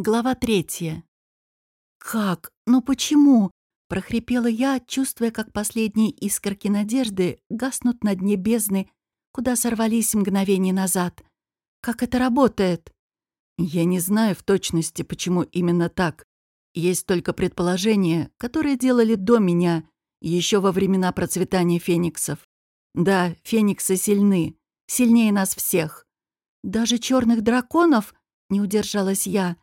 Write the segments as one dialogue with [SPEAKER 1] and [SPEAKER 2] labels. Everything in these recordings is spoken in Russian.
[SPEAKER 1] Глава третья. «Как? Ну почему?» — прохрипела я, чувствуя, как последние искорки надежды гаснут на дне бездны, куда сорвались мгновение назад. «Как это работает?»
[SPEAKER 2] «Я не знаю в точности, почему именно так. Есть только предположения, которые делали до меня, еще во времена процветания фениксов. Да, фениксы сильны, сильнее нас всех.
[SPEAKER 1] Даже черных драконов?» — не удержалась я.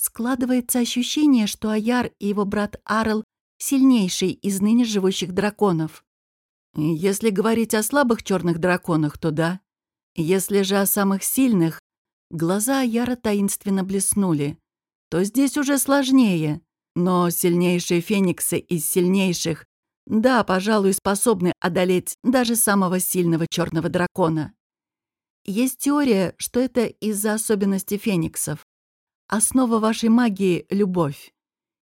[SPEAKER 1] Складывается ощущение, что Аяр и его брат Арл сильнейший из ныне живущих драконов.
[SPEAKER 2] Если говорить о слабых черных драконах, то да. Если же о самых сильных, глаза Аяра таинственно блеснули, то здесь уже сложнее. Но сильнейшие фениксы из сильнейших, да, пожалуй, способны одолеть даже самого сильного черного дракона. Есть теория, что это из-за особенностей фениксов. Основа вашей магии — любовь.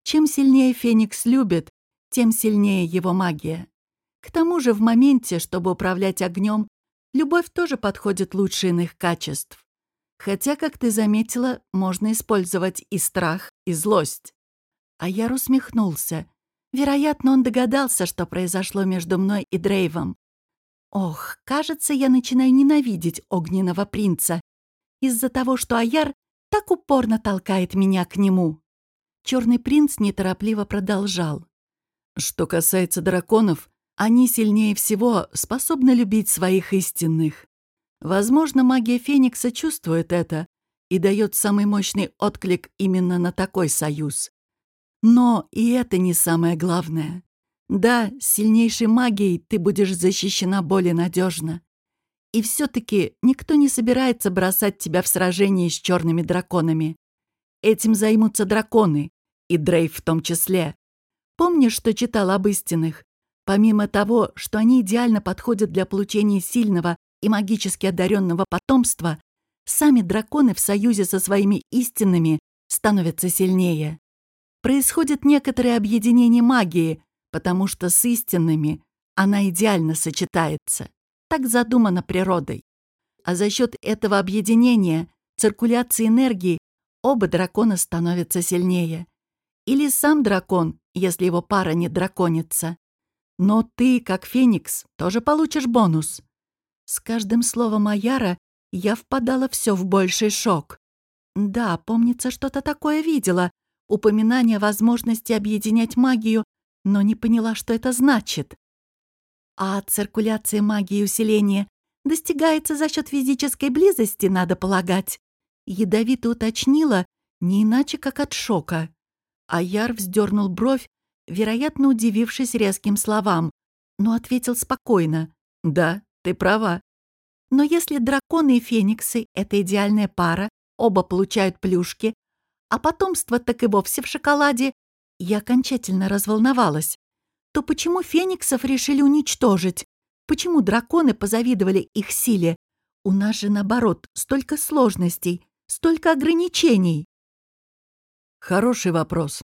[SPEAKER 2] Чем сильнее Феникс любит, тем сильнее его магия. К тому же в моменте, чтобы управлять огнем, любовь тоже подходит лучше иных качеств. Хотя, как ты заметила, можно использовать и страх, и злость. А я усмехнулся. Вероятно, он догадался, что произошло между мной и Дрейвом. Ох, кажется, я начинаю ненавидеть огненного принца. Из-за того, что Аяр так упорно толкает меня к нему. Черный принц неторопливо продолжал. Что касается драконов, они сильнее всего способны любить своих истинных. Возможно, магия Феникса чувствует это и дает самый мощный отклик именно на такой союз. Но и это не самое главное. Да, с сильнейшей магией ты будешь защищена более надежно. И все-таки никто не собирается бросать тебя в сражении с черными драконами. Этим займутся драконы, и Дрейв в том числе. Помнишь, что читал об истинных? Помимо того, что они идеально подходят для получения сильного и магически одаренного потомства, сами драконы в союзе со своими истинными становятся сильнее. Происходит некоторое объединение магии, потому что с истинными она идеально сочетается. Так задумано природой. А за счет этого объединения, циркуляции энергии, оба дракона становятся сильнее. Или сам дракон, если его пара не драконится. Но ты, как Феникс, тоже получишь бонус. С каждым словом Аяра я впадала все в больший шок. Да, помнится, что-то такое видела. Упоминание возможности объединять магию, но не поняла, что это значит. А циркуляция магии и усиления достигается за счет физической близости, надо полагать. Ядовито уточнила, не иначе, как от шока. Аяр вздернул бровь, вероятно, удивившись резким словам, но ответил спокойно. «Да, ты права. Но если драконы и фениксы — это идеальная пара, оба получают плюшки, а потомство так и вовсе в шоколаде, я окончательно разволновалась то почему фениксов решили уничтожить? Почему драконы позавидовали их силе? У нас же, наоборот, столько сложностей, столько ограничений. Хороший вопрос.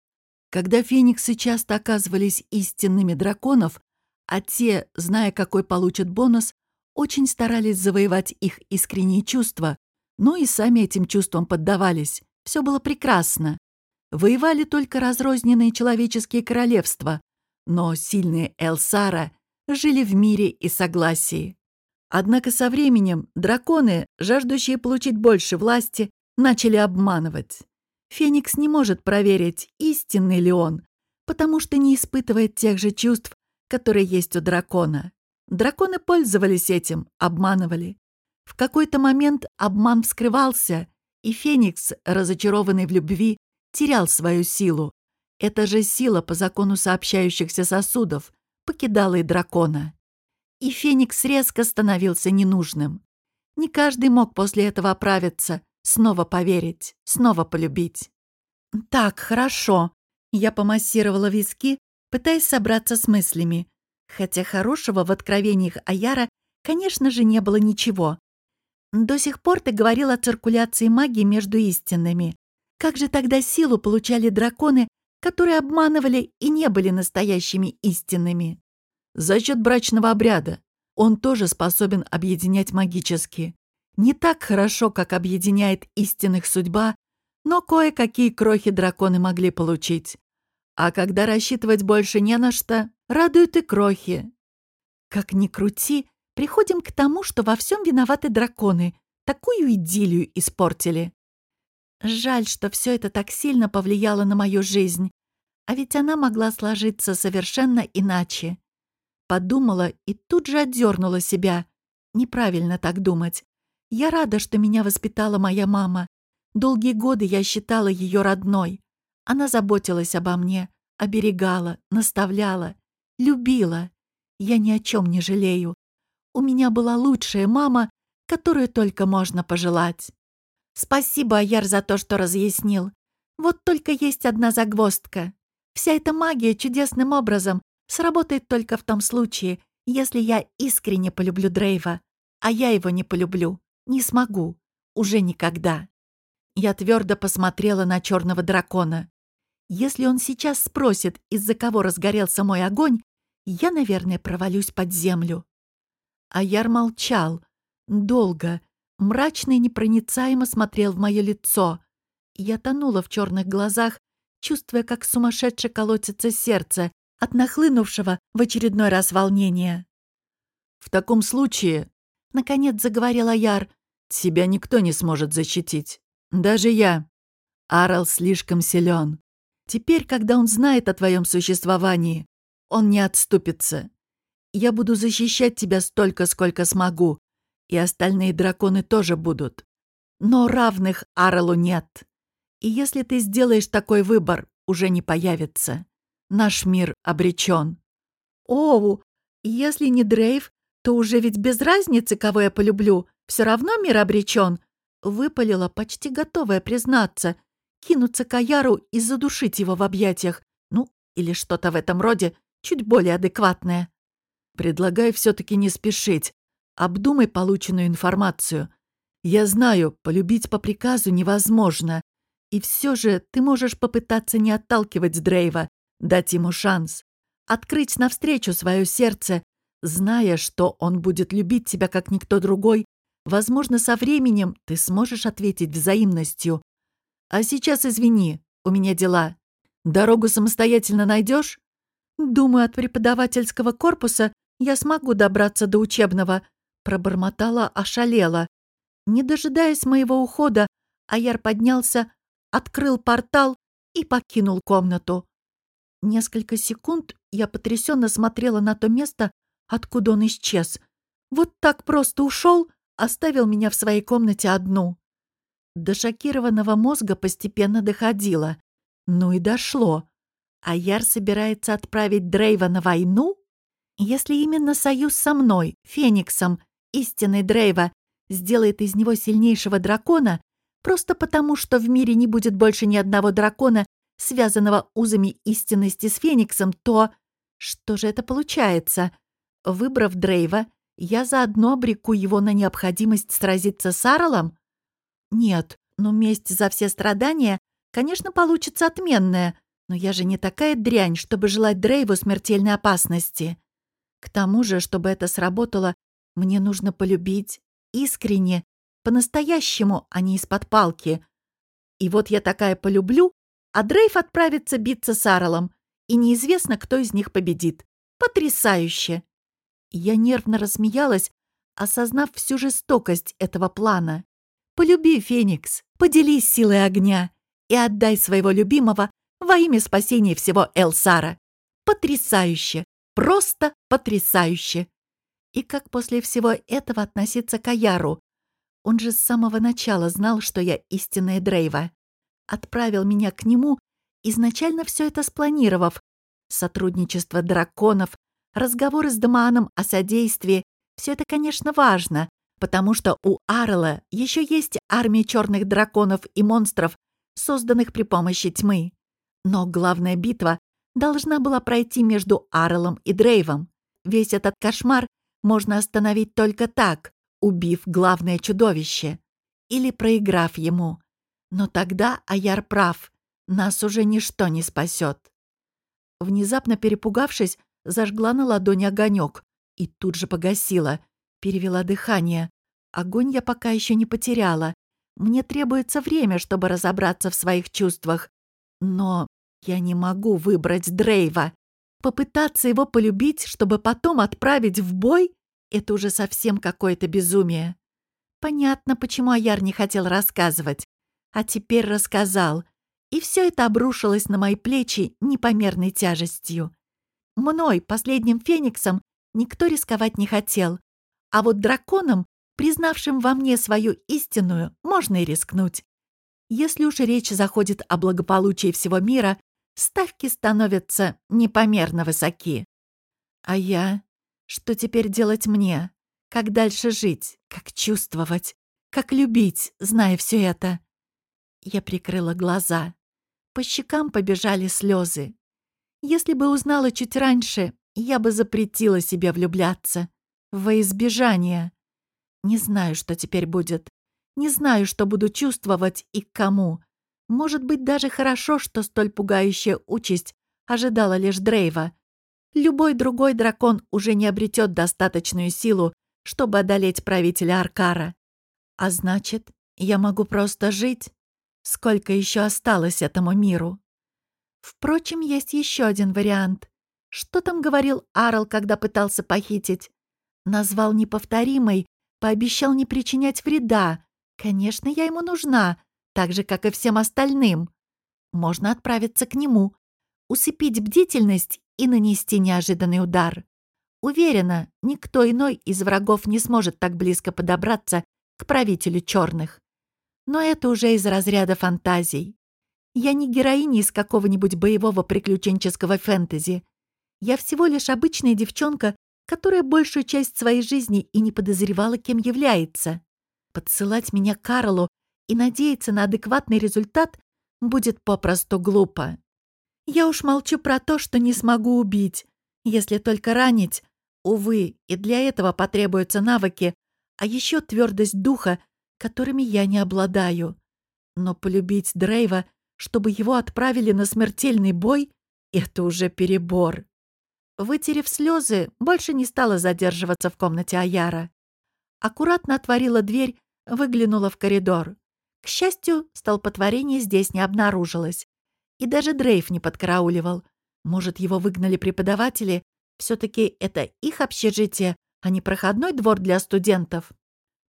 [SPEAKER 2] Когда фениксы часто оказывались истинными драконов, а те, зная, какой получат бонус, очень старались завоевать их искренние чувства, но и сами этим чувствам поддавались. Все было прекрасно. Воевали только разрозненные человеческие королевства, но сильные Элсара жили в мире и согласии. Однако со временем драконы, жаждущие получить больше власти, начали обманывать. Феникс не может проверить, истинный ли он, потому что не испытывает тех же чувств, которые есть у дракона. Драконы пользовались этим, обманывали. В какой-то момент обман вскрывался, и Феникс, разочарованный в любви, терял свою силу, эта же сила по закону сообщающихся сосудов покидала и дракона. И Феникс резко становился ненужным. Не каждый мог после этого оправиться, снова поверить, снова полюбить. «Так, хорошо». Я помассировала виски, пытаясь собраться с мыслями. Хотя хорошего в откровениях Аяра, конечно же, не было ничего. До сих пор ты говорил о циркуляции магии между истинными. Как же тогда силу получали драконы которые обманывали и не были настоящими истинными. За счет брачного обряда он тоже способен объединять магически. Не так хорошо, как объединяет истинных судьба, но кое-какие крохи драконы могли получить. А когда рассчитывать больше не на что, радуют и крохи. Как ни крути, приходим к тому, что во всем виноваты драконы. Такую идиллию испортили. Жаль, что все это так сильно повлияло на мою жизнь. А ведь она могла сложиться совершенно иначе. Подумала и тут же отдернула себя. Неправильно так думать. Я рада, что меня воспитала моя мама. Долгие годы я считала ее родной. Она заботилась обо мне, оберегала, наставляла, любила. Я ни о чем не жалею. У меня была лучшая мама, которую только можно пожелать. Спасибо, Аяр, за то, что разъяснил. Вот только есть одна загвоздка. Вся эта магия чудесным образом сработает только в том случае, если я искренне полюблю Дрейва, а я его не полюблю. Не смогу. Уже никогда. Я твердо посмотрела на черного дракона. Если он сейчас спросит, из-за кого разгорелся мой огонь, я, наверное, провалюсь под землю. А Яр молчал. Долго. Мрачно и непроницаемо смотрел в мое лицо. Я тонула в черных глазах, чувствуя, как сумасшедше колотится сердце от нахлынувшего в очередной раз волнения. «В таком случае», — наконец заговорил Аяр, — «тебя никто не сможет защитить. Даже я. Арал слишком силен. Теперь, когда он знает о твоем существовании, он не отступится. Я буду защищать тебя столько, сколько смогу, и остальные драконы тоже будут. Но равных Аралу нет. И если ты сделаешь такой выбор, уже не появится. Наш мир обречен. Оу, если не Дрейв, то уже ведь без разницы, кого я полюблю. Все равно мир обречен. Выпалила, почти готовая признаться. Кинуться к Аяру и задушить его в объятиях. Ну, или что-то в этом роде, чуть более адекватное. Предлагаю все-таки не спешить. Обдумай полученную информацию. Я знаю, полюбить по приказу невозможно. И все же ты можешь попытаться не отталкивать Дрейва, дать ему шанс. Открыть навстречу свое сердце, зная, что он будет любить тебя как никто другой. Возможно, со временем ты сможешь ответить взаимностью. А сейчас извини, у меня дела. Дорогу самостоятельно найдешь? Думаю, от преподавательского корпуса я смогу добраться до учебного, пробормотала, ошалела. Не дожидаясь моего ухода, Аяр поднялся, открыл портал и покинул комнату. Несколько секунд я потрясенно смотрела на то место, откуда он исчез. Вот так просто ушел, оставил меня в своей комнате одну. До шокированного мозга постепенно доходило. Ну и дошло. Аяр собирается отправить Дрейва на войну? Если именно союз со мной, Фениксом, истинный Дрейва, сделает из него сильнейшего дракона, просто потому, что в мире не будет больше ни одного дракона, связанного узами истинности с Фениксом, то... Что же это получается? Выбрав Дрейва, я заодно обреку его на необходимость сразиться с Арлом? Нет, ну месть за все страдания, конечно, получится отменная, но я же не такая дрянь, чтобы желать Дрейву смертельной опасности. К тому же, чтобы это сработало, мне нужно полюбить искренне, по-настоящему, а не из-под палки. И вот я такая полюблю, а Дрейв отправится биться с Арлом, и неизвестно, кто из них победит. Потрясающе! Я нервно рассмеялась, осознав всю жестокость этого плана. Полюби, Феникс, поделись силой огня и отдай своего любимого во имя спасения всего Элсара. Потрясающе! Просто потрясающе! И как после всего этого относиться к Аяру? Он же с самого начала знал, что я истинная Дрейва. Отправил меня к нему, изначально все это спланировав. Сотрудничество драконов, разговоры с Дамааном о содействии — все это, конечно, важно, потому что у Арла еще есть армия черных драконов и монстров, созданных при помощи тьмы. Но главная битва должна была пройти между Арлом и Дрейвом. Весь этот кошмар можно остановить только так, убив главное чудовище. Или проиграв ему. Но тогда Аяр прав. Нас уже ничто не спасет. Внезапно перепугавшись, зажгла на ладони огонек и тут же погасила. Перевела дыхание. Огонь я пока еще не потеряла.
[SPEAKER 1] Мне требуется время, чтобы разобраться в своих чувствах. Но я не могу выбрать Дрейва. Попытаться его полюбить, чтобы потом отправить в бой — это уже совсем какое-то безумие. Понятно, почему Аяр не хотел рассказывать. А теперь рассказал. И все это обрушилось на мои плечи непомерной тяжестью. Мной, последним фениксом, никто рисковать не хотел. А вот драконом, признавшим во мне свою истинную, можно и рискнуть. Если уж речь заходит о благополучии всего мира, ставки становятся непомерно высоки. А я? Что теперь делать мне? Как дальше жить? Как чувствовать? Как любить, зная все это? Я прикрыла глаза. По щекам побежали слезы. Если бы узнала чуть раньше, я бы запретила себе влюбляться. Во избежание. Не знаю, что теперь будет. Не знаю, что буду чувствовать и к кому. Может быть, даже хорошо, что столь пугающая участь ожидала лишь Дрейва. Любой другой дракон уже не обретет достаточную силу, чтобы одолеть правителя Аркара. А значит, я могу просто жить? Сколько еще осталось этому миру? Впрочем, есть еще один вариант. Что там говорил Арл, когда пытался похитить? Назвал неповторимой, пообещал не причинять вреда, Конечно, я ему нужна, так же, как и всем остальным. Можно отправиться к нему, усыпить бдительность и нанести неожиданный удар. Уверена, никто иной из врагов не сможет так близко подобраться к правителю черных. Но это уже из разряда фантазий. Я не героиня из какого-нибудь боевого приключенческого фэнтези. Я всего лишь обычная девчонка, которая большую часть своей жизни и не подозревала, кем является. Подсылать меня Карлу и надеяться на адекватный результат будет попросту глупо. Я уж молчу про то, что не смогу убить. Если только ранить, увы, и для этого потребуются навыки, а еще твердость духа, которыми я не обладаю. Но полюбить Дрейва, чтобы его отправили на смертельный бой, это уже перебор. Вытерев слезы, больше не стала задерживаться в комнате Аяра. Аккуратно отворила дверь Выглянула в коридор. К счастью, столпотворение здесь не обнаружилось. И даже Дрейф не подкарауливал. Может, его выгнали преподаватели? Все-таки это их общежитие, а не проходной двор для студентов.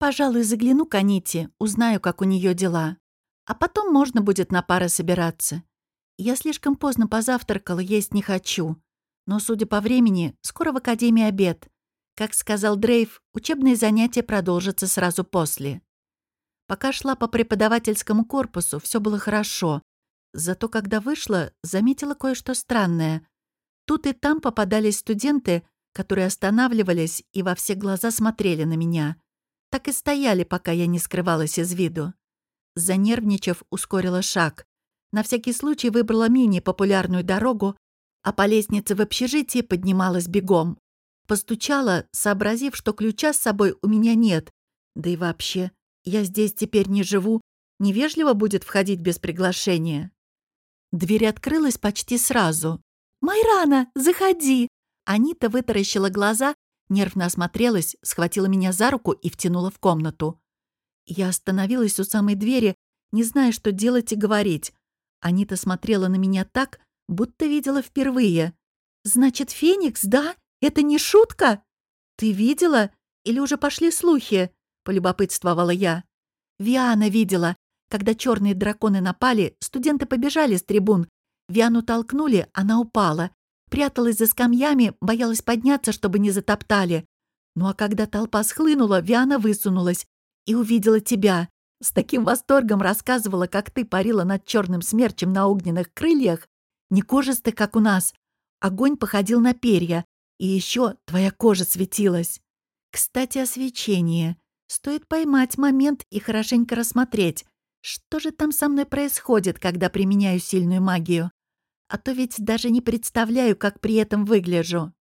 [SPEAKER 1] Пожалуй, загляну к Аните, узнаю, как у нее дела. А потом можно будет на пары собираться. Я слишком поздно позавтракала, есть не хочу. Но, судя по времени, скоро в академии обед. Как сказал Дрейв, учебные занятия продолжатся сразу после. Пока шла по преподавательскому корпусу, все было хорошо. Зато когда вышла, заметила кое-что странное. Тут и там попадались студенты, которые останавливались и во все глаза смотрели на меня. Так и стояли, пока я не скрывалась из виду. Занервничав, ускорила шаг. На всякий случай выбрала менее популярную дорогу, а по лестнице в общежитии поднималась бегом. Постучала, сообразив, что ключа с собой у меня нет. Да и вообще, я здесь теперь не живу. Невежливо будет входить без приглашения. Дверь открылась почти сразу. «Майрана, заходи!» Анита вытаращила глаза, нервно осмотрелась, схватила меня за руку и втянула в комнату. Я остановилась у самой двери, не зная, что делать и говорить. Анита смотрела на меня так, будто видела впервые. «Значит, Феникс, да? Это не шутка? Ты видела? Или уже пошли слухи?» — полюбопытствовала я. Виана видела. Когда черные драконы напали, студенты побежали с трибун. Виану толкнули, она упала. Пряталась за скамьями, боялась подняться, чтобы не затоптали. Ну а когда толпа схлынула, Виана высунулась и увидела тебя. С таким восторгом рассказывала, как ты парила над черным смерчем на огненных крыльях. Не кожистых, как у нас. Огонь походил на перья, и еще твоя кожа светилась. Кстати, о свечении. Стоит поймать момент и хорошенько рассмотреть, что же там со мной происходит, когда применяю сильную магию. А то ведь даже не представляю, как при этом выгляжу.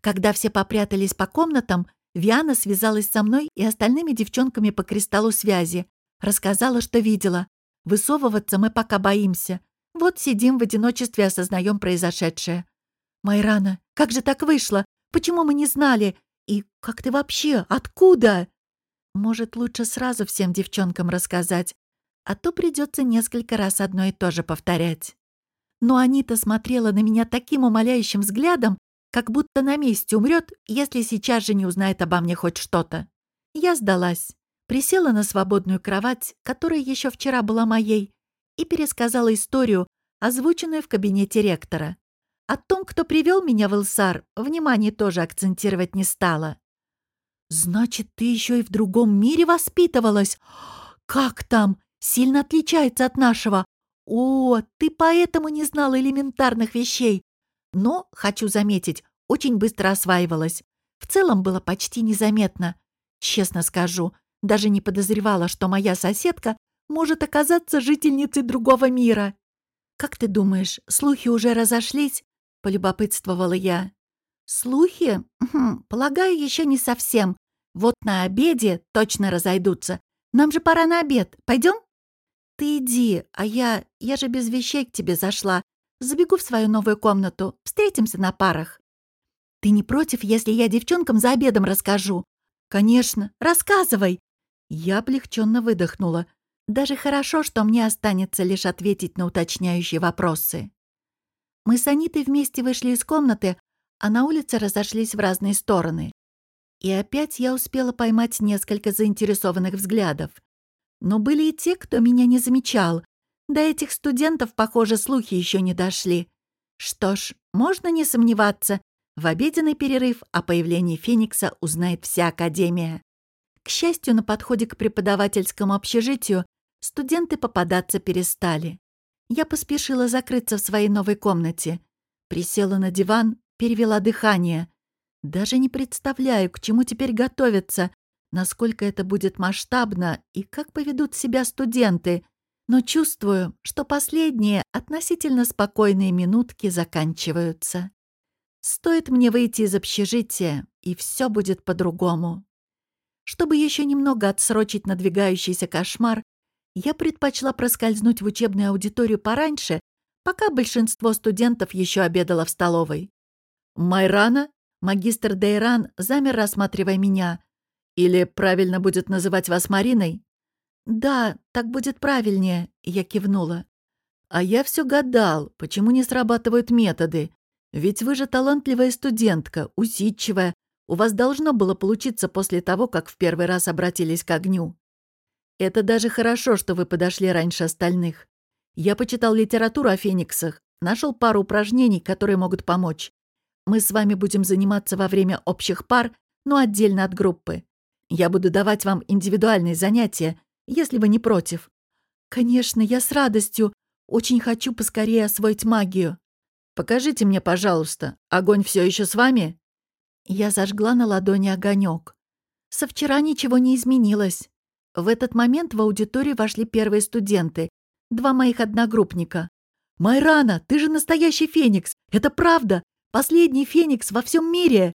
[SPEAKER 1] Когда все попрятались по комнатам, Виана связалась со мной и остальными девчонками по кристаллу связи. Рассказала, что видела. Высовываться мы пока боимся. Вот сидим в одиночестве, осознаем произошедшее. «Майрана, как же так вышло? Почему мы не знали? И как ты вообще? Откуда?» Может, лучше сразу всем девчонкам рассказать, а то придется несколько раз одно и то же повторять. Но Анита смотрела на меня таким умоляющим взглядом, как будто на месте умрет, если сейчас же не узнает обо мне хоть что-то. Я сдалась, присела на свободную кровать, которая еще вчера была моей, и пересказала историю, озвученную в кабинете ректора. О том, кто привел меня в Илсар, внимание тоже акцентировать не стала. «Значит, ты еще и в другом мире воспитывалась? Как там? Сильно отличается от нашего. О, ты поэтому не знала элементарных вещей. Но, хочу заметить, очень быстро осваивалась. В целом было почти незаметно. Честно скажу, даже не подозревала, что моя соседка может оказаться жительницей другого мира. «Как ты думаешь, слухи уже разошлись?» — полюбопытствовала я. «Слухи? Хм, полагаю, еще не совсем. Вот на обеде точно разойдутся. Нам же пора на обед. Пойдем?» «Ты иди, а я... Я же без вещей к тебе зашла. Забегу в свою новую комнату. Встретимся на парах». «Ты не против, если я девчонкам за обедом расскажу?» «Конечно. Рассказывай!» Я облегченно выдохнула. Даже хорошо, что мне останется лишь ответить на уточняющие вопросы. Мы с Анитой вместе вышли из комнаты, а на улице разошлись в разные стороны. И опять я успела поймать несколько заинтересованных взглядов. Но были и те, кто меня не замечал. До этих студентов, похоже, слухи еще не дошли. Что ж, можно не сомневаться, в обеденный перерыв о появлении Феникса узнает вся Академия. К счастью, на подходе к преподавательскому общежитию студенты попадаться перестали. Я поспешила закрыться в своей новой комнате. Присела на диван, перевела дыхание. Даже не представляю, к чему теперь готовиться, насколько это будет масштабно и как поведут себя студенты, но чувствую, что последние относительно спокойные минутки заканчиваются. Стоит мне выйти из общежития, и все будет по-другому. Чтобы еще немного отсрочить надвигающийся кошмар, я предпочла проскользнуть в учебную аудиторию пораньше, пока большинство студентов еще обедало в столовой. «Майрана?» Магистр Дейран замер, рассматривая меня. «Или правильно будет называть вас Мариной?» «Да, так будет правильнее», — я кивнула. «А я все гадал, почему не срабатывают методы. Ведь вы же талантливая студентка, усидчивая. У вас должно было получиться после того, как в первый раз обратились к огню. Это даже хорошо, что вы подошли раньше остальных. Я почитал литературу о фениксах, нашел пару упражнений, которые могут помочь. Мы с вами будем заниматься во время общих пар, но отдельно от группы. Я буду давать вам индивидуальные занятия, если вы не против. Конечно, я с радостью. Очень хочу поскорее освоить магию. Покажите мне, пожалуйста, огонь все еще с вами? Я зажгла на ладони огонек. Со вчера ничего не изменилось. В этот момент в аудиторию вошли первые студенты, два моих одногруппника. «Майрана, ты же настоящий феникс! Это правда! Последний феникс во всем мире!»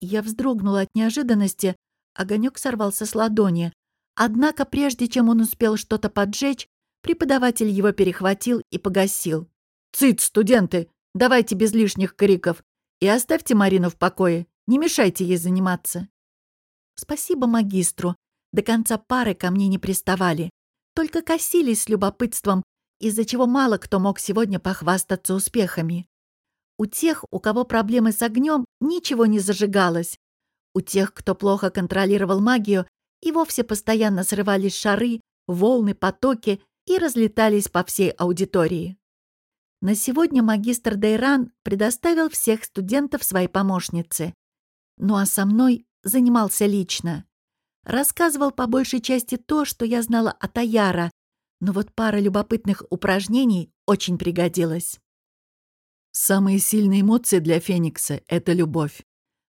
[SPEAKER 1] Я вздрогнула от неожиданности, огонек сорвался с ладони. Однако, прежде чем он успел что-то поджечь, преподаватель его перехватил и погасил. «Цыц, студенты! Давайте без лишних криков! И оставьте Марину в покое, не мешайте ей заниматься!» «Спасибо магистру!» До конца пары ко мне не приставали, только косились с любопытством, из-за чего мало кто мог сегодня похвастаться успехами. У тех, у кого проблемы с огнем, ничего не зажигалось. У тех, кто плохо контролировал магию, и вовсе постоянно срывались шары, волны, потоки и разлетались по всей аудитории. На сегодня магистр Дейран предоставил всех студентов своей помощнице. Ну а со мной занимался лично. Рассказывал по большей части то, что я знала от Аяра, но вот пара любопытных упражнений очень пригодилась. Самые сильные эмоции для Феникса — это любовь.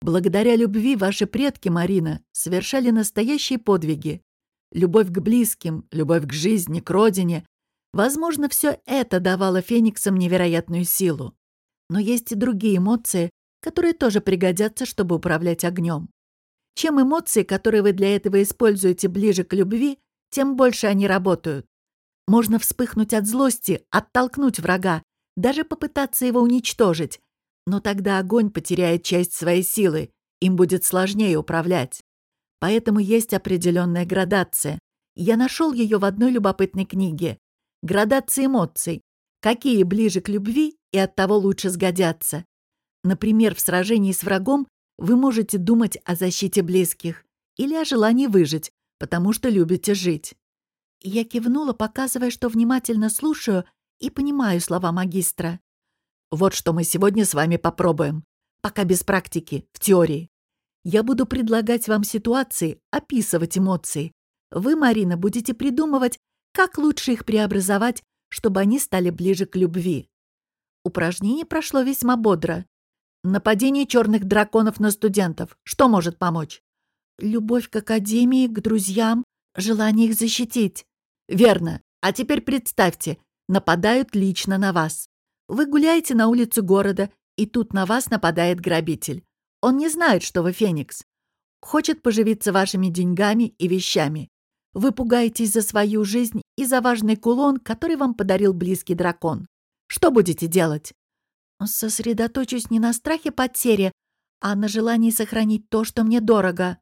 [SPEAKER 1] Благодаря любви ваши предки, Марина, совершали настоящие подвиги. Любовь к близким, любовь к жизни, к родине. Возможно, все это давало Фениксам невероятную силу. Но есть и другие эмоции, которые тоже пригодятся, чтобы управлять огнем. Чем эмоции, которые вы для этого используете, ближе к любви, тем больше они работают. Можно вспыхнуть от злости, оттолкнуть врага, даже попытаться его уничтожить. Но тогда огонь потеряет часть своей силы, им будет сложнее управлять. Поэтому есть определенная градация. Я нашел ее в одной любопытной книге. Градация эмоций. Какие ближе к любви и от того лучше сгодятся. Например, в сражении с врагом вы можете думать о защите близких или о желании выжить, потому что любите жить. Я кивнула, показывая, что внимательно слушаю и понимаю слова магистра. Вот что мы сегодня с вами попробуем. Пока без практики, в теории. Я буду предлагать вам ситуации, описывать эмоции. Вы, Марина, будете придумывать, как лучше их преобразовать, чтобы они стали ближе к любви. Упражнение прошло весьма бодро. Нападение черных драконов на студентов. Что может помочь? Любовь к академии, к друзьям, желание их защитить. Верно. А теперь представьте, нападают лично на вас. Вы гуляете на улице города, и тут на вас нападает грабитель. Он не знает, что вы Феникс. Хочет поживиться вашими деньгами и вещами. Вы пугаетесь за свою жизнь и за важный кулон, который вам подарил близкий дракон. Что будете делать? Сосредоточусь не на страхе потери, а на желании сохранить то, что мне дорого.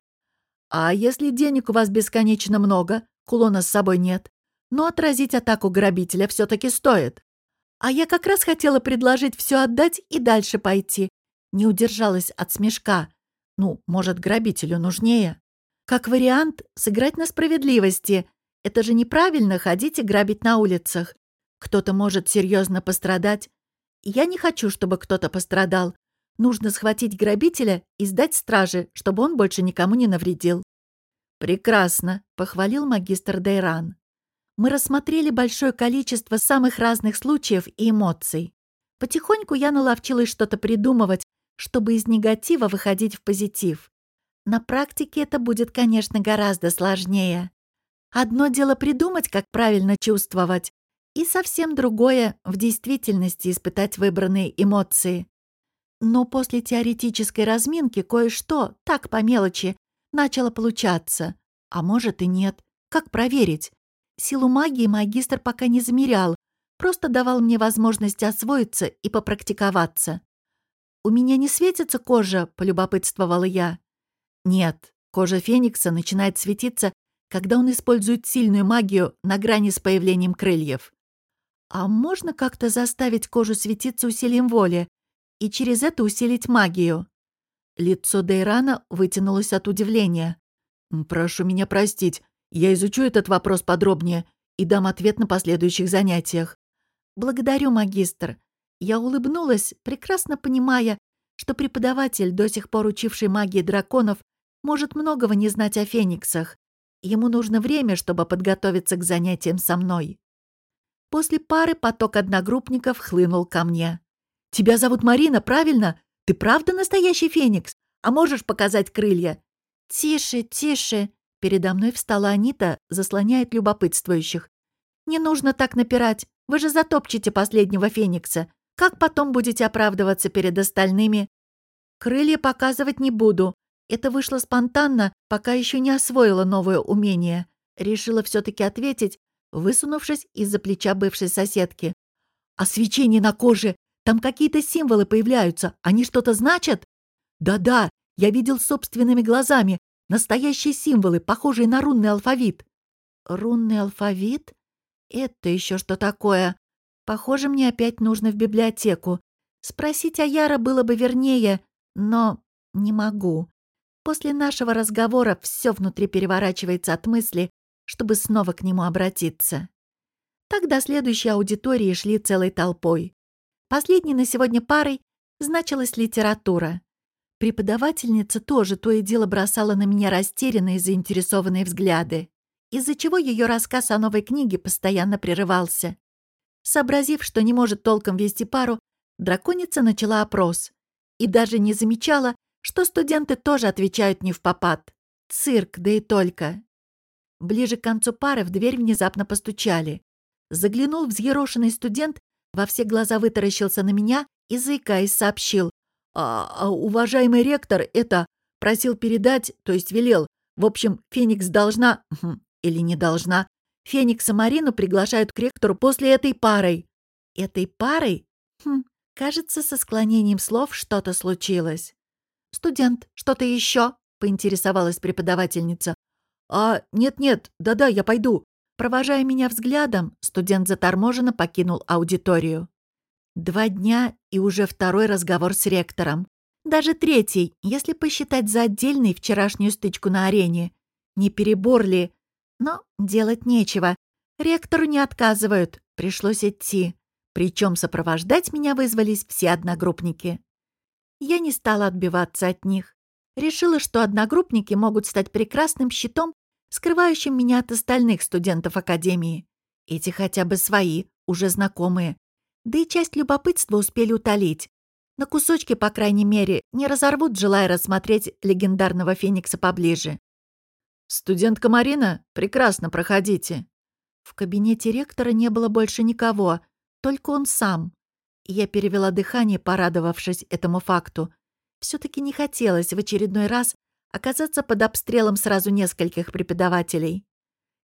[SPEAKER 1] А если денег у вас бесконечно много, кулона с собой нет, но отразить атаку грабителя все-таки стоит. А я как раз хотела предложить все отдать и дальше пойти. Не удержалась от смешка. Ну, может, грабителю нужнее. Как вариант, сыграть на справедливости. Это же неправильно ходить и грабить на улицах. Кто-то может серьезно пострадать. Я не хочу, чтобы кто-то пострадал. Нужно схватить грабителя и сдать страже, чтобы он больше никому не навредил. «Прекрасно», — похвалил магистр Дейран. Мы рассмотрели большое количество самых разных случаев и эмоций. Потихоньку я наловчилась что-то придумывать, чтобы из негатива выходить в позитив. На практике это будет, конечно, гораздо сложнее. Одно дело придумать, как правильно чувствовать, и совсем другое — в действительности испытать выбранные эмоции. Но после теоретической разминки кое-что, так по мелочи, начало получаться. А может и нет. Как проверить? Силу магии магистр пока не замерял, просто давал мне возможность освоиться и попрактиковаться. «У меня не светится кожа?» — полюбопытствовала я. «Нет, кожа Феникса начинает светиться, когда он использует сильную магию на грани с появлением крыльев. А можно как-то заставить кожу светиться усилием воли и через это усилить магию? Лицо Дейрана вытянулось от удивления. «Прошу меня простить, я изучу этот вопрос подробнее и дам ответ на последующих занятиях». «Благодарю, магистр». Я улыбнулась, прекрасно понимая, что преподаватель, до сих пор учивший магии драконов, может многого не знать о фениксах. Ему нужно время, чтобы подготовиться к занятиям со мной. После пары поток одногруппников хлынул ко мне. «Тебя зовут Марина, правильно? Ты правда настоящий феникс? А можешь показать крылья?» «Тише, тише!» Передо мной встала Анита, заслоняет любопытствующих. «Не нужно так напирать. Вы же затопчете последнего феникса. Как потом будете оправдываться перед остальными?» «Крылья показывать не буду. Это вышло спонтанно, пока еще не освоила новое умение». Решила все-таки ответить, высунувшись из-за плеча бывшей соседки. «А свечение на коже? Там какие-то символы появляются. Они что-то значат?» «Да-да, я видел собственными глазами. Настоящие символы, похожие на рунный алфавит». «Рунный алфавит? Это еще что такое? Похоже, мне опять нужно в библиотеку. Спросить Аяра было бы вернее, но не могу. После нашего разговора все внутри переворачивается от мысли, чтобы снова к нему обратиться. Тогда следующей аудитории шли целой толпой. Последней на сегодня парой значилась литература. Преподавательница тоже то и дело бросала на меня растерянные заинтересованные взгляды, из-за чего ее рассказ о новой книге постоянно прерывался. Сообразив, что не может толком вести пару, драконица начала опрос и даже не замечала, что студенты тоже отвечают не в попад. Цирк, да и только. Ближе к концу пары в дверь внезапно постучали. Заглянул взъерошенный студент, во все глаза вытаращился на меня и, заикаясь, сообщил. «А, а уважаемый ректор это просил передать, то есть велел. В общем, Феникс должна... Хм, или не должна. Феникса Марину приглашают к ректору после этой парой». «Этой парой?» Хм, кажется, со склонением слов что-то случилось. «Студент, что-то еще?» поинтересовалась преподавательница. «А, нет-нет, да-да, я пойду». Провожая меня взглядом, студент заторможенно покинул аудиторию. Два дня и уже второй разговор с ректором. Даже третий, если посчитать за отдельный вчерашнюю стычку на арене. Не перебор ли? Но делать нечего. Ректору не отказывают, пришлось идти. Причем сопровождать меня вызвались все одногруппники. Я не стала отбиваться от них. Решила, что одногруппники могут стать прекрасным щитом, скрывающим меня от остальных студентов Академии. Эти хотя бы свои, уже знакомые. Да и часть любопытства успели утолить. На кусочки, по крайней мере, не разорвут, желая рассмотреть легендарного Феникса поближе.
[SPEAKER 2] «Студентка Марина, прекрасно проходите».
[SPEAKER 1] В кабинете ректора не было больше никого, только он сам. Я перевела дыхание, порадовавшись этому факту. все таки не хотелось в очередной раз оказаться под обстрелом сразу нескольких преподавателей.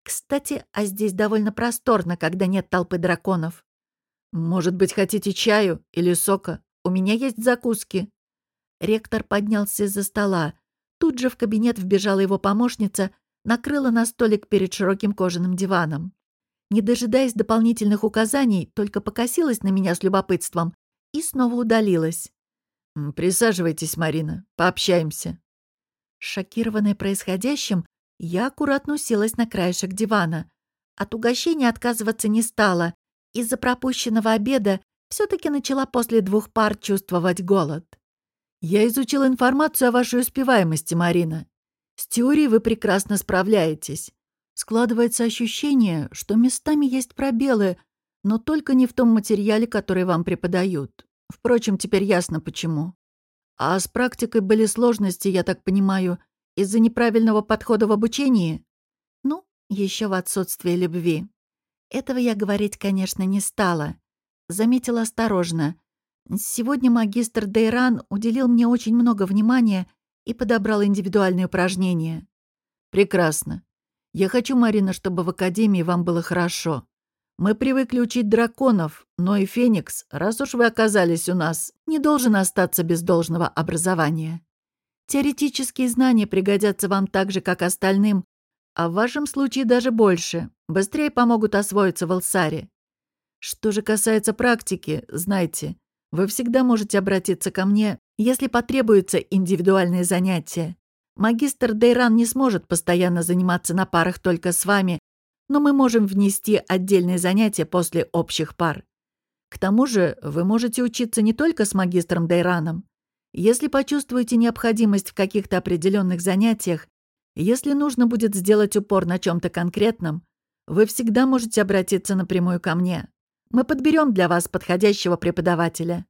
[SPEAKER 1] Кстати, а здесь довольно просторно, когда нет толпы драконов.
[SPEAKER 2] «Может быть, хотите чаю или сока? У меня есть закуски».
[SPEAKER 1] Ректор поднялся из-за стола. Тут же в кабинет вбежала его помощница, накрыла на столик перед широким кожаным диваном. Не дожидаясь дополнительных указаний, только покосилась на меня с любопытством и снова удалилась.
[SPEAKER 2] «Присаживайтесь, Марина, пообщаемся».
[SPEAKER 1] Шокированная происходящим, я аккуратно уселась на краешек дивана. От угощения отказываться не стала, из-за пропущенного обеда все-таки начала после двух пар чувствовать голод.
[SPEAKER 2] «Я изучил информацию о вашей успеваемости, Марина. С теорией вы прекрасно справляетесь. Складывается ощущение, что местами есть пробелы, но только не в том материале, который вам преподают. Впрочем, теперь ясно почему. А с практикой были сложности, я так понимаю, из-за неправильного подхода в обучении?
[SPEAKER 1] Ну, еще в отсутствии любви. Этого я говорить, конечно, не стала. Заметила осторожно. Сегодня магистр Дейран уделил мне очень много внимания и подобрал индивидуальные упражнения.
[SPEAKER 2] Прекрасно. Я хочу, Марина, чтобы в Академии вам было хорошо. Мы привыкли учить драконов, но и Феникс, раз уж вы оказались у нас, не должен остаться без должного образования. Теоретические знания пригодятся вам так же, как остальным, а в вашем случае даже больше. Быстрее помогут освоиться в Алсаре. Что же касается практики, знайте, вы всегда можете обратиться ко мне, если потребуются индивидуальные занятия. Магистр Дейран не сможет постоянно заниматься на парах только с вами, но мы можем внести отдельные занятия после общих пар. К тому же вы можете учиться не только с магистром Дейраном. Если почувствуете необходимость в каких-то определенных занятиях, если нужно будет сделать упор на чем-то конкретном, вы всегда можете обратиться напрямую ко мне. Мы подберем для вас подходящего преподавателя».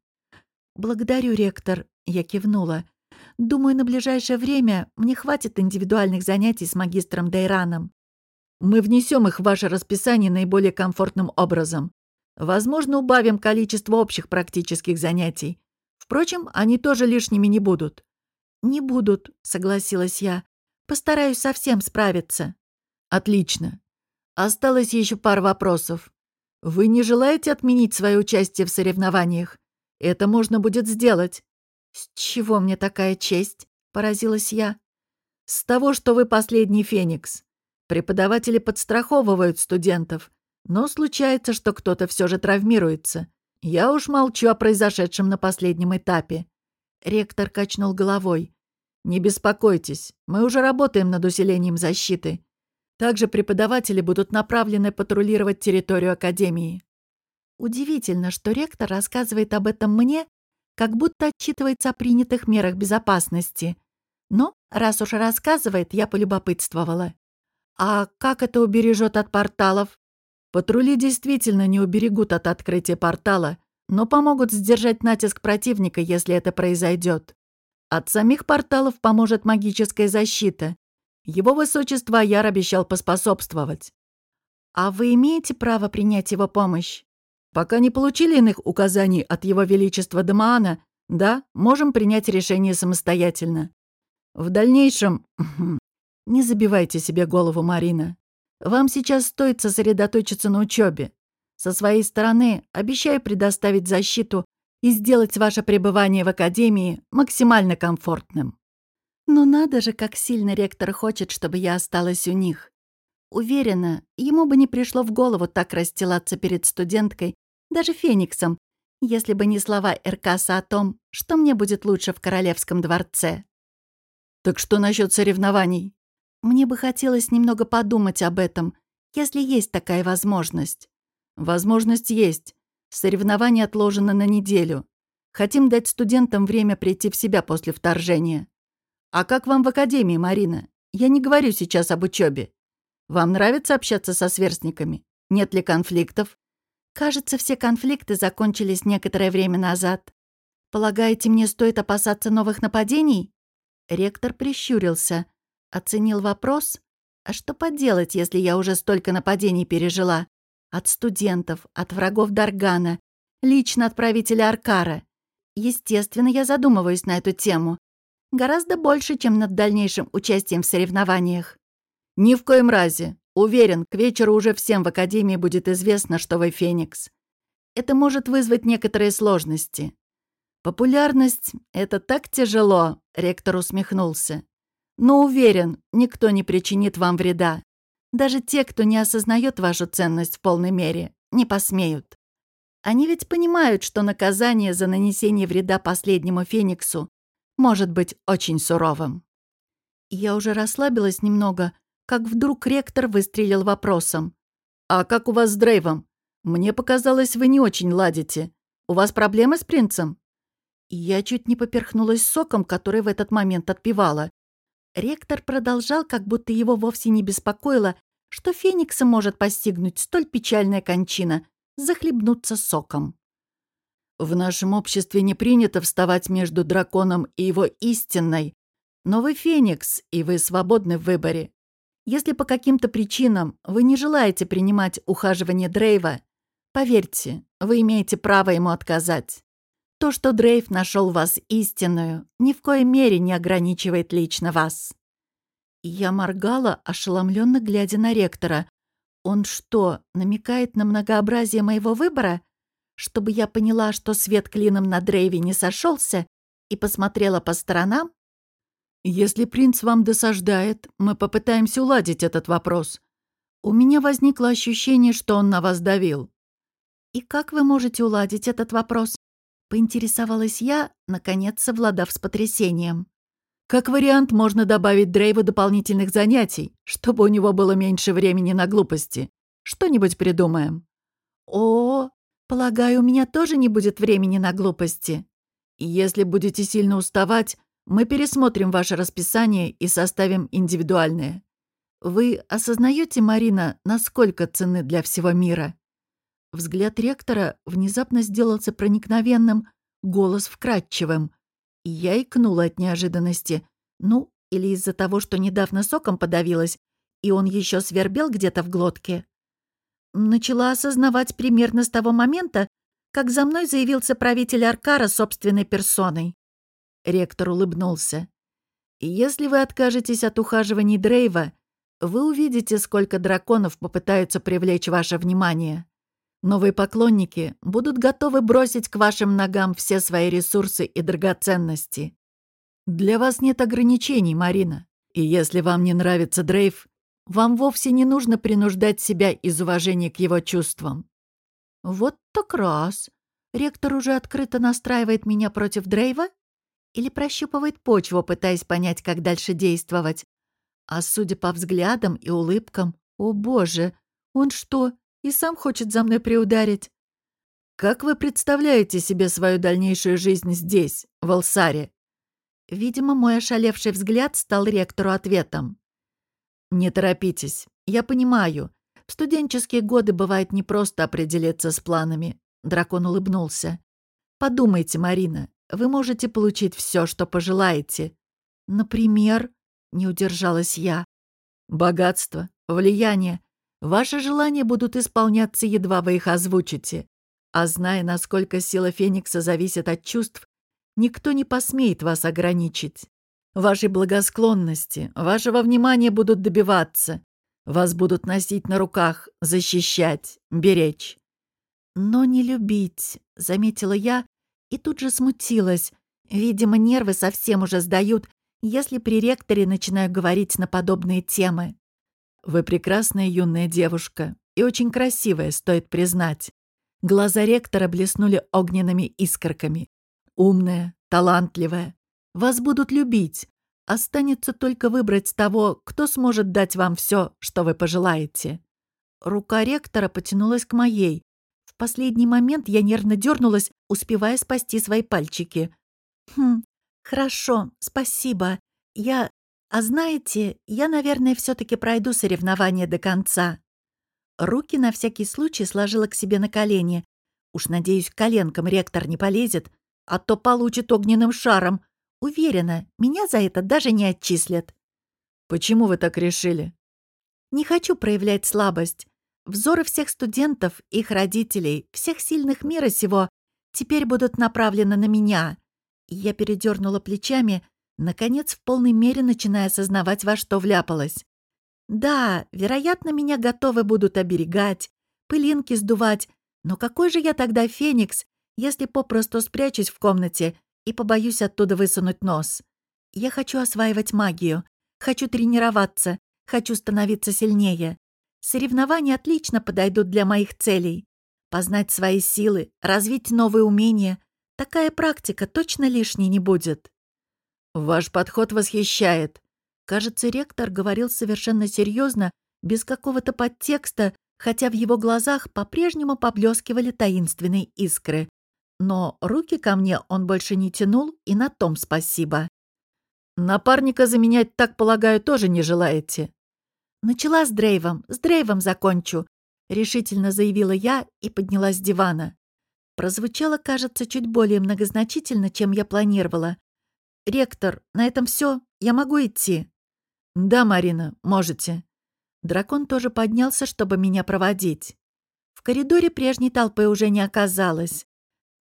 [SPEAKER 1] «Благодарю, ректор», — я кивнула. «Думаю, на ближайшее время мне хватит индивидуальных занятий с магистром Дейраном».
[SPEAKER 2] «Мы внесем их в ваше расписание наиболее комфортным образом. Возможно, убавим количество общих практических занятий. Впрочем, они тоже лишними не будут».
[SPEAKER 1] «Не будут», — согласилась я. Постараюсь совсем справиться».
[SPEAKER 2] «Отлично. Осталось еще пара вопросов. Вы не желаете отменить свое участие в соревнованиях? Это можно будет сделать».
[SPEAKER 1] «С чего мне такая честь?» — поразилась я.
[SPEAKER 2] «С того, что вы последний Феникс. Преподаватели подстраховывают студентов, но случается, что кто-то все же травмируется. Я уж молчу о произошедшем на последнем этапе». Ректор качнул головой. Не беспокойтесь, мы уже работаем над усилением защиты. Также преподаватели будут направлены патрулировать территорию Академии.
[SPEAKER 1] Удивительно, что ректор рассказывает об этом мне, как будто отчитывается о принятых мерах безопасности. Но, раз уж рассказывает, я полюбопытствовала. А как это убережет от порталов?
[SPEAKER 2] Патрули действительно не уберегут от открытия портала, но помогут сдержать натиск противника, если это произойдет. От самих порталов поможет магическая защита. Его высочество Аяр обещал поспособствовать.
[SPEAKER 1] А вы имеете право принять его помощь?
[SPEAKER 2] Пока не получили иных указаний от его величества Дамаана, да, можем принять решение самостоятельно. В дальнейшем... Не забивайте себе голову, Марина. Вам сейчас стоит сосредоточиться на учебе. Со своей стороны обещаю предоставить защиту и сделать ваше пребывание в Академии максимально комфортным.
[SPEAKER 1] Но надо же, как сильно ректор хочет, чтобы я осталась у них. Уверена, ему бы не пришло в голову так расстилаться перед студенткой, даже Фениксом, если бы не слова Эркаса о том, что мне будет лучше в королевском дворце.
[SPEAKER 2] «Так что насчет соревнований?»
[SPEAKER 1] «Мне бы хотелось немного подумать об этом, если есть такая возможность».
[SPEAKER 2] «Возможность есть. Соревнование отложено на неделю. Хотим дать студентам время прийти в себя после вторжения. А как вам в академии, Марина? Я не говорю сейчас об учебе. Вам нравится общаться со сверстниками? Нет ли конфликтов?
[SPEAKER 1] Кажется, все конфликты закончились некоторое время назад. Полагаете, мне стоит опасаться новых нападений? Ректор прищурился, оценил вопрос. А что поделать, если я уже столько нападений пережила? От студентов, от врагов Даргана, лично от правителя Аркара. Естественно, я задумываюсь на эту тему. Гораздо больше, чем над дальнейшим участием в соревнованиях.
[SPEAKER 2] «Ни в коем разе. Уверен, к вечеру уже всем в Академии будет известно, что вы Феникс. Это может вызвать некоторые сложности. Популярность — это так тяжело», — ректор усмехнулся. «Но уверен, никто не причинит вам вреда. Даже те, кто не осознает вашу ценность в полной мере, не посмеют. Они ведь понимают, что наказание за нанесение вреда последнему Фениксу может быть очень суровым».
[SPEAKER 1] Я уже расслабилась немного, как вдруг ректор выстрелил вопросом.
[SPEAKER 2] «А как у вас с Дрейвом? Мне показалось, вы не очень ладите. У вас проблемы с принцем?»
[SPEAKER 1] Я чуть не поперхнулась соком, который в этот момент отпивала. Ректор продолжал, как будто его вовсе не беспокоило, что Феникса может постигнуть столь печальная кончина — захлебнуться соком.
[SPEAKER 2] «В нашем обществе не принято вставать между драконом и его истинной, но вы Феникс, и вы свободны в выборе. Если по каким-то причинам вы не желаете принимать ухаживание Дрейва, поверьте, вы имеете право ему отказать. То, что Дрейв нашел вас истинную, ни в коей мере не ограничивает лично вас.
[SPEAKER 1] Я моргала, ошеломленно глядя на ректора. Он что, намекает на многообразие моего выбора? Чтобы я поняла, что свет клином на Дрейве не сошелся, и посмотрела по сторонам?
[SPEAKER 2] «Если принц вам досаждает, мы попытаемся уладить этот вопрос. У меня возникло ощущение, что он на вас давил».
[SPEAKER 1] «И как вы можете уладить этот вопрос?» Поинтересовалась я, наконец совладав с потрясением.
[SPEAKER 2] Как вариант, можно добавить Дрейву дополнительных занятий, чтобы у него было меньше времени на глупости. Что-нибудь придумаем.
[SPEAKER 1] О, полагаю, у меня тоже не будет времени на глупости.
[SPEAKER 2] Если будете сильно уставать, мы пересмотрим ваше расписание и составим индивидуальное. Вы осознаете, Марина, насколько ценны для всего мира?
[SPEAKER 1] Взгляд ректора внезапно сделался проникновенным, голос вкрадчивым. И я икнула от неожиданности. Ну, или из-за того, что недавно соком подавилась, и он еще свербел где-то в глотке. Начала осознавать примерно с того момента, как за мной заявился правитель Аркара собственной персоной.
[SPEAKER 2] Ректор улыбнулся. «Если вы откажетесь от ухаживаний Дрейва, вы увидите, сколько драконов попытаются привлечь ваше внимание. Новые поклонники будут готовы бросить к вашим ногам все свои ресурсы и драгоценности. Для вас нет ограничений, Марина. И если вам не нравится Дрейв, вам вовсе не нужно принуждать себя из уважения к его чувствам».
[SPEAKER 1] «Вот так раз. Ректор уже открыто настраивает меня против Дрейва?» или прощупывает почву, пытаясь понять, как дальше действовать. А судя по взглядам и улыбкам, о боже, он что, и сам хочет за мной приударить?
[SPEAKER 2] Как вы представляете себе свою дальнейшую жизнь здесь, в Алсаре?
[SPEAKER 1] Видимо, мой ошалевший взгляд стал ректору ответом.
[SPEAKER 2] Не торопитесь, я понимаю. В студенческие годы бывает непросто определиться с планами. Дракон улыбнулся. Подумайте, Марина, вы можете получить все, что пожелаете.
[SPEAKER 1] Например, не удержалась я.
[SPEAKER 2] Богатство, влияние. Ваши желания будут исполняться, едва вы их озвучите. А зная, насколько сила Феникса зависит от чувств, никто не посмеет вас ограничить. Вашей благосклонности, вашего внимания будут добиваться. Вас будут носить на руках, защищать, беречь.
[SPEAKER 1] Но не любить, заметила я, и тут же смутилась. Видимо, нервы совсем уже сдают, если при ректоре начинаю говорить на подобные темы.
[SPEAKER 2] Вы прекрасная юная девушка и очень красивая, стоит признать. Глаза ректора блеснули огненными искорками. Умная, талантливая. Вас будут любить. Останется только выбрать того, кто сможет дать вам все, что вы пожелаете.
[SPEAKER 1] Рука ректора потянулась к моей. В последний момент я нервно дернулась, успевая спасти свои пальчики. «Хм, хорошо, спасибо. Я... А знаете, я, наверное, все таки пройду соревнование до конца». Руки на всякий случай сложила к себе на колени. Уж, надеюсь, коленкам ректор не полезет, а то получит огненным шаром. Уверена, меня за это даже не отчислят.
[SPEAKER 2] «Почему вы так решили?»
[SPEAKER 1] Не хочу проявлять слабость. Взоры всех студентов, их родителей, всех сильных мира сего теперь будут направлены на меня. Я передернула плечами, наконец, в полной мере начиная осознавать, во что вляпалась. Да, вероятно, меня готовы будут оберегать, пылинки сдувать, но какой же я тогда феникс, если попросту спрячусь в комнате и побоюсь оттуда высунуть нос? Я хочу осваивать магию, хочу тренироваться, Хочу становиться сильнее. Соревнования отлично подойдут для моих целей. Познать свои силы, развить новые умения. Такая практика точно лишней не будет.
[SPEAKER 2] Ваш подход восхищает.
[SPEAKER 1] Кажется, ректор говорил совершенно серьезно, без какого-то подтекста, хотя в его глазах по-прежнему поблескивали таинственные искры. Но руки ко мне он больше не тянул, и на том спасибо.
[SPEAKER 2] Напарника заменять, так полагаю, тоже не желаете.
[SPEAKER 1] «Начала с Дрейвом, с Дрейвом закончу», — решительно заявила я и поднялась с дивана. Прозвучало, кажется, чуть более многозначительно, чем я планировала. «Ректор, на этом все. Я могу идти?»
[SPEAKER 2] «Да, Марина, можете».
[SPEAKER 1] Дракон тоже поднялся, чтобы меня проводить. В коридоре прежней толпы уже не оказалось.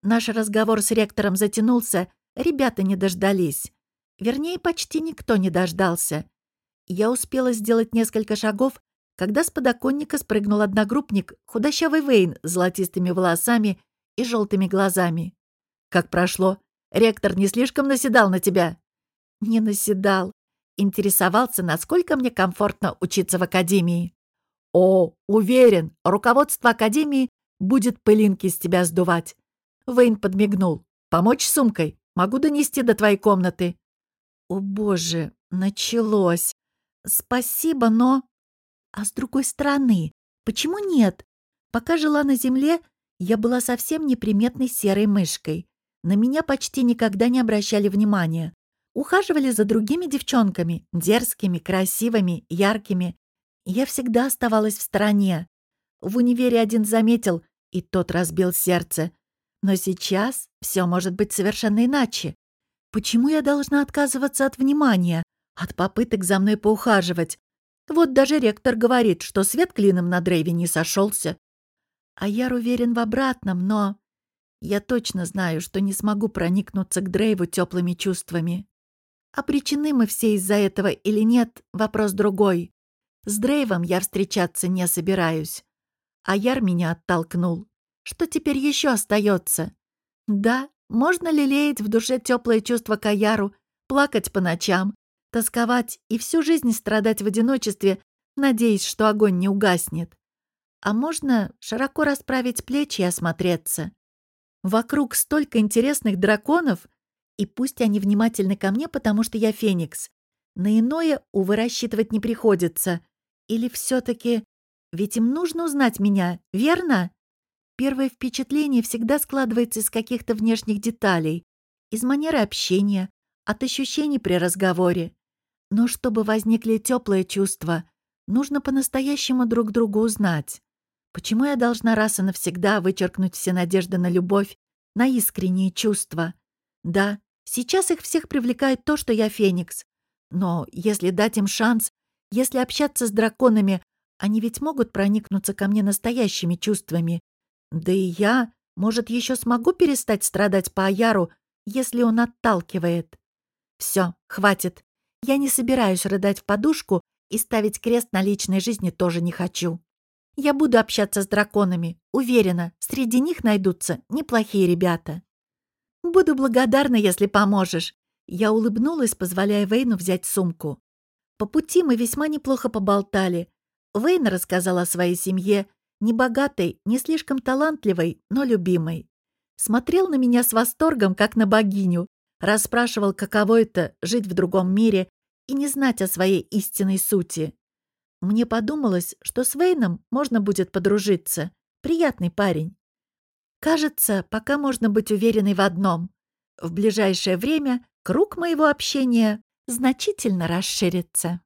[SPEAKER 1] Наш разговор с ректором затянулся, ребята не дождались. Вернее, почти никто не дождался. Я успела сделать несколько шагов, когда с подоконника спрыгнул одногруппник, худощавый Вейн с золотистыми волосами и желтыми глазами.
[SPEAKER 2] «Как прошло? Ректор не слишком наседал на тебя?»
[SPEAKER 1] «Не наседал. Интересовался, насколько мне комфортно учиться в академии».
[SPEAKER 2] «О, уверен, руководство академии будет пылинки с тебя сдувать». Вейн подмигнул. «Помочь сумкой? Могу донести до твоей комнаты».
[SPEAKER 1] «О боже, началось!» «Спасибо, но...» А с другой стороны, почему нет? Пока жила на земле, я была совсем неприметной серой мышкой. На меня почти никогда не обращали внимания. Ухаживали за другими девчонками, дерзкими, красивыми, яркими. Я всегда оставалась в стороне. В универе один заметил, и тот разбил сердце. Но сейчас все может быть совершенно иначе. Почему я должна отказываться от внимания? от попыток за мной поухаживать. Вот даже ректор говорит, что свет клином на Дрейве не сошелся. А я уверен в обратном, но... Я точно знаю, что не смогу проникнуться к Дрейву теплыми чувствами. Обречены мы все из-за этого или нет, вопрос другой. С Дрейвом я встречаться не собираюсь. А Яр меня оттолкнул. Что теперь еще остается? Да, можно лелеять в душе теплое чувство к Аяру, плакать по ночам, Тосковать и всю жизнь страдать в одиночестве, надеясь, что огонь не угаснет. А можно широко расправить плечи и осмотреться. Вокруг столько интересных драконов, и пусть они внимательны ко мне, потому что я феникс. На иное, увы, рассчитывать не приходится. Или все таки Ведь им нужно узнать меня, верно? Первое впечатление всегда складывается из каких-то внешних деталей, из манеры общения, от ощущений при разговоре. Но чтобы возникли теплые чувства, нужно по-настоящему друг другу узнать. Почему я должна раз и навсегда вычеркнуть все надежды на любовь, на искренние чувства? Да, сейчас их всех привлекает то, что я феникс. Но если дать им шанс, если общаться с драконами, они ведь могут проникнуться ко мне настоящими чувствами. Да и я, может, еще смогу перестать страдать по Аяру, если он отталкивает. Все, хватит. Я не собираюсь рыдать в подушку и ставить крест на личной жизни тоже не хочу. Я буду общаться с драконами. Уверена, среди них найдутся неплохие ребята. Буду благодарна, если поможешь. Я улыбнулась, позволяя Вейну взять сумку. По пути мы весьма неплохо поболтали. Вейн рассказал о своей семье, не богатой, не слишком талантливой, но любимой. Смотрел на меня с восторгом, как на богиню, расспрашивал, каково это — жить в другом мире и не знать о своей истинной сути. Мне подумалось, что с Вейном можно будет подружиться. Приятный парень. Кажется, пока можно быть уверенной в одном. В ближайшее время круг моего общения значительно расширится.